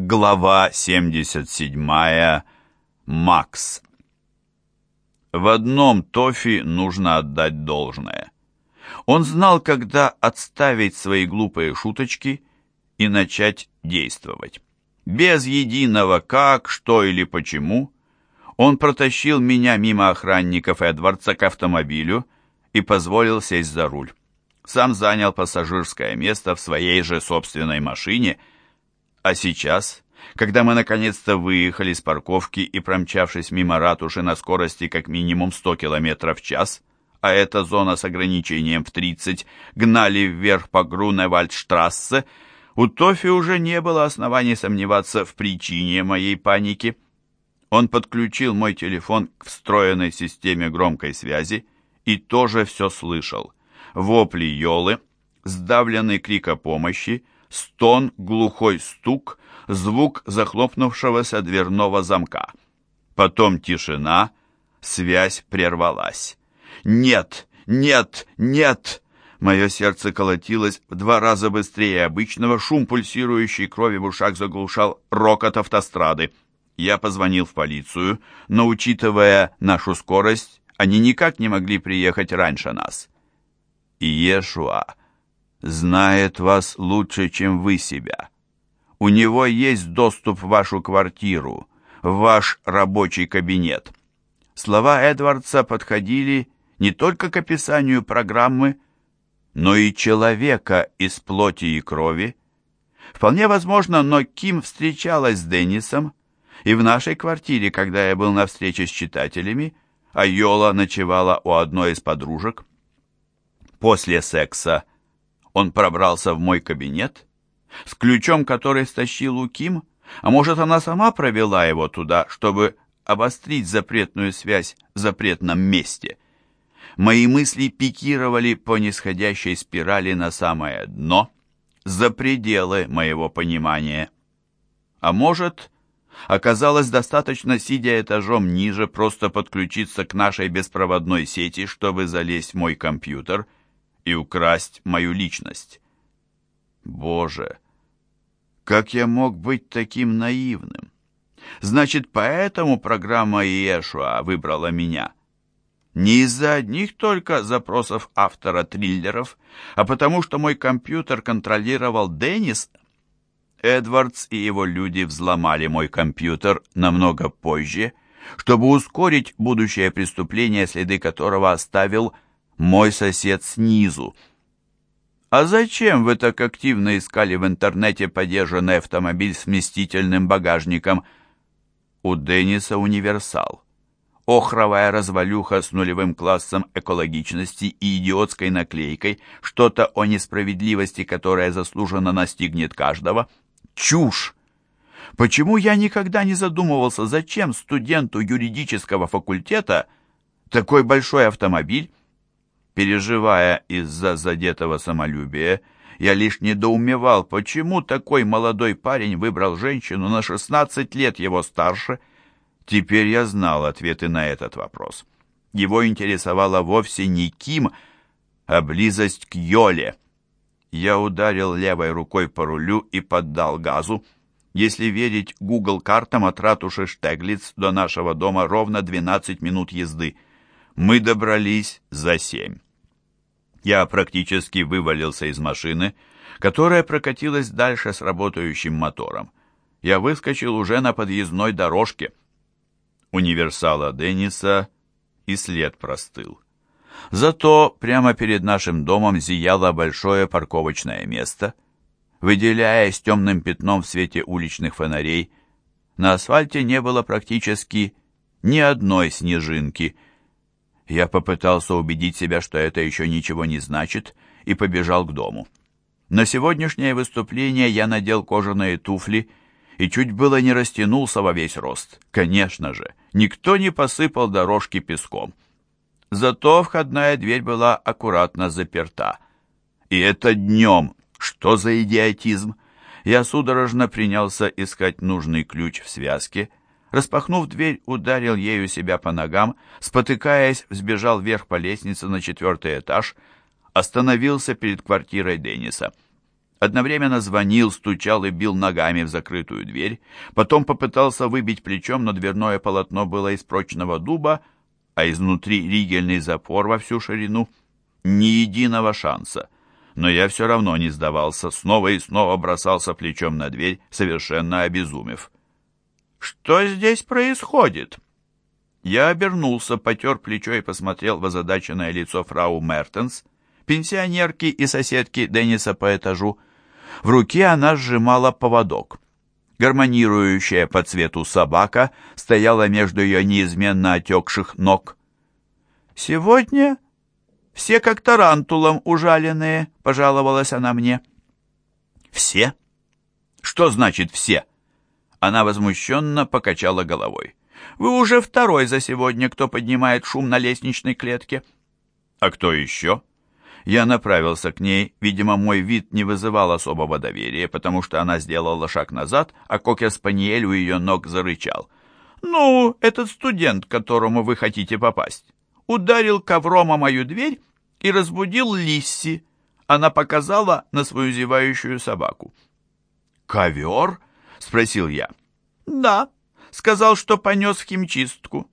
Глава 77. Макс. В одном Тофи нужно отдать должное. Он знал, когда отставить свои глупые шуточки и начать действовать. Без единого «как», «что» или «почему» он протащил меня мимо охранников Эдвардса к автомобилю и позволил сесть за руль. Сам занял пассажирское место в своей же собственной машине – а сейчас, когда мы наконец-то выехали с парковки и, промчавшись мимо ратуши на скорости как минимум 100 км в час, а эта зона с ограничением в 30, гнали вверх по Груневальдштрассе, у Тофи уже не было оснований сомневаться в причине моей паники. Он подключил мой телефон к встроенной системе громкой связи и тоже все слышал. Вопли Йолы, сдавленный крик о помощи — стон, глухой стук, звук захлопнувшегося дверного замка. Потом тишина, связь прервалась. «Нет! Нет! Нет!» Мое сердце колотилось в два раза быстрее обычного, шум пульсирующей крови в ушах заглушал рокот автострады. Я позвонил в полицию, но, учитывая нашу скорость, они никак не могли приехать раньше нас. Иешуа знает вас лучше, чем вы себя. У него есть доступ в вашу квартиру, в ваш рабочий кабинет. Слова Эдвардса подходили не только к описанию программы, но и человека из плоти и крови. Вполне возможно, но Ким встречалась с Деннисом, и в нашей квартире, когда я был на встрече с читателями, а Йола ночевала у одной из подружек. После секса он пробрался в мой кабинет с ключом, который стащил у Ким, а может, она сама провела его туда, чтобы обострить запретную связь в запретном месте. Мои мысли пикировали по нисходящей спирали на самое дно, за пределы моего понимания. А может, оказалось достаточно, сидя этажом ниже, просто подключиться к нашей беспроводной сети, чтобы залезть в мой компьютер — и украсть мою личность. Боже, как я мог быть таким наивным? Значит, поэтому программа Иешуа выбрала меня. Не из-за одних только запросов автора триллеров, а потому что мой компьютер контролировал Деннис. Эдвардс и его люди взломали мой компьютер намного позже, чтобы ускорить будущее преступление, следы которого оставил мой сосед снизу. А зачем вы так активно искали в интернете подержанный автомобиль с вместительным багажником? У Денниса универсал. Охровая развалюха с нулевым классом экологичности и идиотской наклейкой, что-то о несправедливости, которая заслуженно настигнет каждого. Чушь! Почему я никогда не задумывался, зачем студенту юридического факультета такой большой автомобиль? Переживая из-за задетого самолюбия, я лишь недоумевал, почему такой молодой парень выбрал женщину на 16 лет его старше. Теперь я знал ответы на этот вопрос. Его интересовала вовсе не Ким, а близость к Йоле. Я ударил левой рукой по рулю и поддал газу. Если верить Google картам от ратуши Штеглиц до нашего дома ровно 12 минут езды. Мы добрались за семь. Я практически вывалился из машины, которая прокатилась дальше с работающим мотором. Я выскочил уже на подъездной дорожке. Универсала Денниса и след простыл. Зато прямо перед нашим домом зияло большое парковочное место. Выделяясь темным пятном в свете уличных фонарей, на асфальте не было практически ни одной снежинки — я попытался убедить себя, что это еще ничего не значит, и побежал к дому. На сегодняшнее выступление я надел кожаные туфли и чуть было не растянулся во весь рост. Конечно же, никто не посыпал дорожки песком. Зато входная дверь была аккуратно заперта. И это днем. Что за идиотизм? Я судорожно принялся искать нужный ключ в связке, Распахнув дверь, ударил ею себя по ногам, спотыкаясь, взбежал вверх по лестнице на четвертый этаж, остановился перед квартирой Денниса. Одновременно звонил, стучал и бил ногами в закрытую дверь, потом попытался выбить плечом, но дверное полотно было из прочного дуба, а изнутри ригельный запор во всю ширину. Ни единого шанса. Но я все равно не сдавался, снова и снова бросался плечом на дверь, совершенно обезумев. «Что здесь происходит?» Я обернулся, потер плечо и посмотрел в озадаченное лицо фрау Мертенс, пенсионерки и соседки Денниса по этажу. В руке она сжимала поводок. Гармонирующая по цвету собака стояла между ее неизменно отекших ног. «Сегодня все как тарантулом ужаленные», — пожаловалась она мне. «Все? Что значит «все»?» Она возмущенно покачала головой. «Вы уже второй за сегодня, кто поднимает шум на лестничной клетке». «А кто еще?» Я направился к ней. Видимо, мой вид не вызывал особого доверия, потому что она сделала шаг назад, а Кокер-спаниель у ее ног зарычал. «Ну, этот студент, к которому вы хотите попасть, ударил ковром о мою дверь и разбудил Лисси. Она показала на свою зевающую собаку». «Ковер?» — спросил я. «Да», — сказал, что понес в химчистку.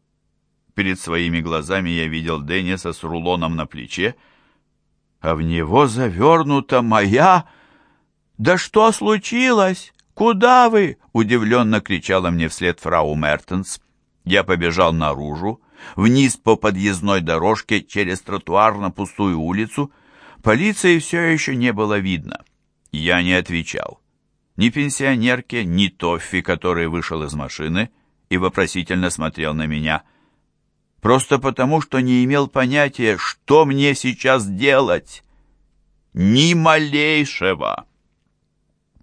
Перед своими глазами я видел Денниса с рулоном на плече, а в него завернута моя... «Да что случилось? Куда вы?» — удивленно кричала мне вслед фрау Мертенс. Я побежал наружу, вниз по подъездной дорожке через тротуар на пустую улицу. Полиции все еще не было видно. Я не отвечал. Ни пенсионерке, ни Тоффи, который вышел из машины и вопросительно смотрел на меня — просто потому, что не имел понятия, что мне сейчас делать. Ни малейшего.